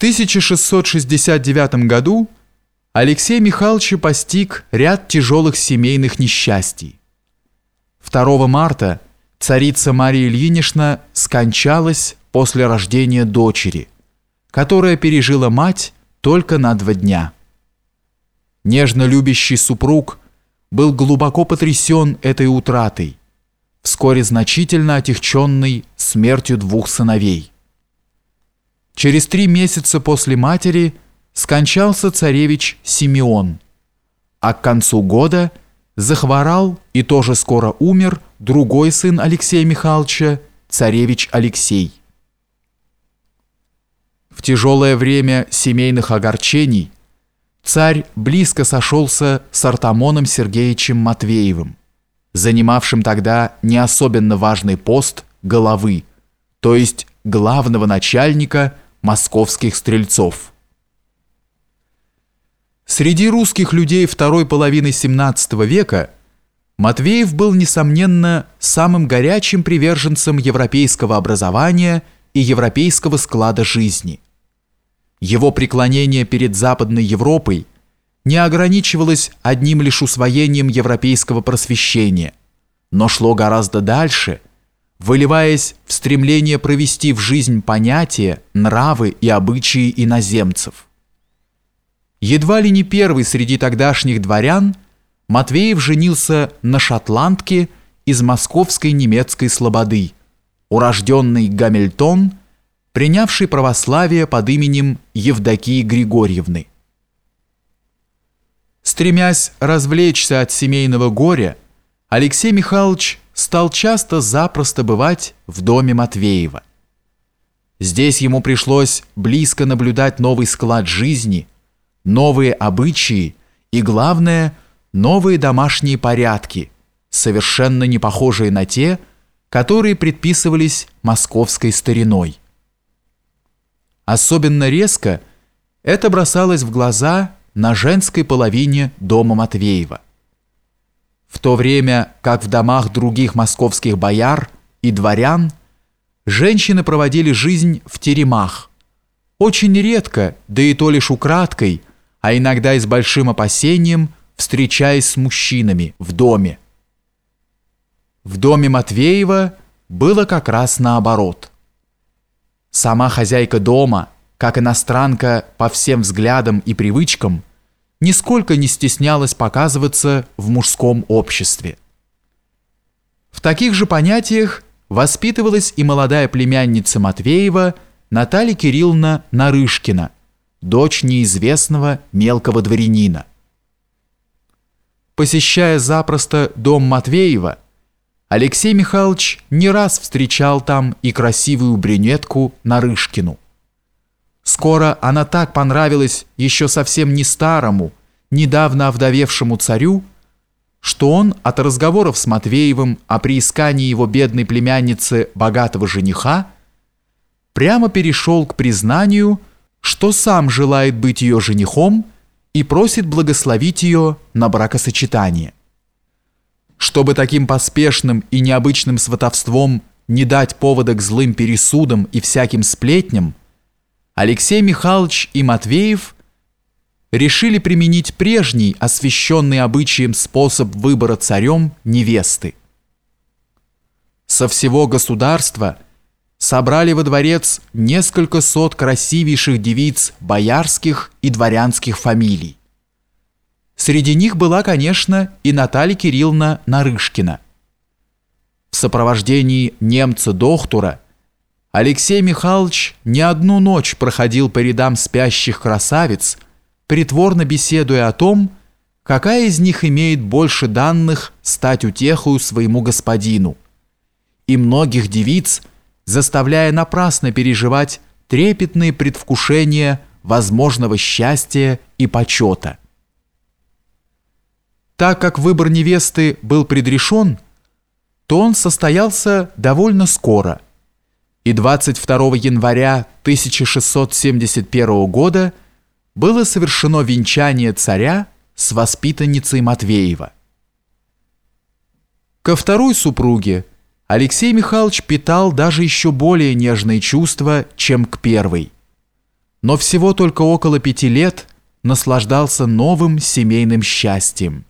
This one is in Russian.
1669 году Алексей Михайлович постиг ряд тяжелых семейных несчастий. 2 марта царица Мария Ильинична скончалась после рождения дочери, которая пережила мать только на два дня. Нежно любящий супруг был глубоко потрясен этой утратой, вскоре значительно отягченной смертью двух сыновей. Через три месяца после матери скончался царевич Симеон, а к концу года захворал и тоже скоро умер другой сын Алексея Михайловича, царевич Алексей. В тяжелое время семейных огорчений царь близко сошелся с Артамоном Сергеевичем Матвеевым, занимавшим тогда не особенно важный пост головы, то есть главного начальника московских стрельцов. Среди русских людей второй половины XVII века Матвеев был, несомненно, самым горячим приверженцем европейского образования и европейского склада жизни. Его преклонение перед Западной Европой не ограничивалось одним лишь усвоением европейского просвещения, но шло гораздо дальше – выливаясь в стремление провести в жизнь понятия, нравы и обычаи иноземцев. Едва ли не первый среди тогдашних дворян, Матвеев женился на шотландке из московской немецкой слободы, урожденный Гамильтон, принявший православие под именем Евдокии Григорьевны. Стремясь развлечься от семейного горя, Алексей Михайлович стал часто-запросто бывать в доме Матвеева. Здесь ему пришлось близко наблюдать новый склад жизни, новые обычаи и, главное, новые домашние порядки, совершенно не похожие на те, которые предписывались московской стариной. Особенно резко это бросалось в глаза на женской половине дома Матвеева – в то время как в домах других московских бояр и дворян женщины проводили жизнь в теремах. Очень редко, да и то лишь украдкой, а иногда и с большим опасением, встречаясь с мужчинами в доме. В доме Матвеева было как раз наоборот. Сама хозяйка дома, как иностранка по всем взглядам и привычкам – нисколько не стеснялась показываться в мужском обществе. В таких же понятиях воспитывалась и молодая племянница Матвеева Наталья Кирилловна Нарышкина, дочь неизвестного мелкого дворянина. Посещая запросто дом Матвеева, Алексей Михайлович не раз встречал там и красивую брюнетку Нарышкину. Скоро она так понравилась еще совсем не старому, недавно овдовевшему царю, что он от разговоров с Матвеевым о приискании его бедной племянницы богатого жениха прямо перешел к признанию, что сам желает быть ее женихом и просит благословить ее на бракосочетание. Чтобы таким поспешным и необычным сватовством не дать повода к злым пересудам и всяким сплетням, Алексей Михайлович и Матвеев решили применить прежний, освященный обычаем способ выбора царем невесты. Со всего государства собрали во дворец несколько сот красивейших девиц боярских и дворянских фамилий. Среди них была, конечно, и Наталья Кирилловна Нарышкина. В сопровождении немца-доктора Алексей Михайлович не одну ночь проходил по рядам спящих красавиц, притворно беседуя о том, какая из них имеет больше данных стать утехою своему господину, и многих девиц, заставляя напрасно переживать трепетные предвкушения возможного счастья и почета. Так как выбор невесты был предрешен, то он состоялся довольно скоро – и 22 января 1671 года было совершено венчание царя с воспитанницей Матвеева. Ко второй супруге Алексей Михайлович питал даже еще более нежные чувства, чем к первой. Но всего только около пяти лет наслаждался новым семейным счастьем –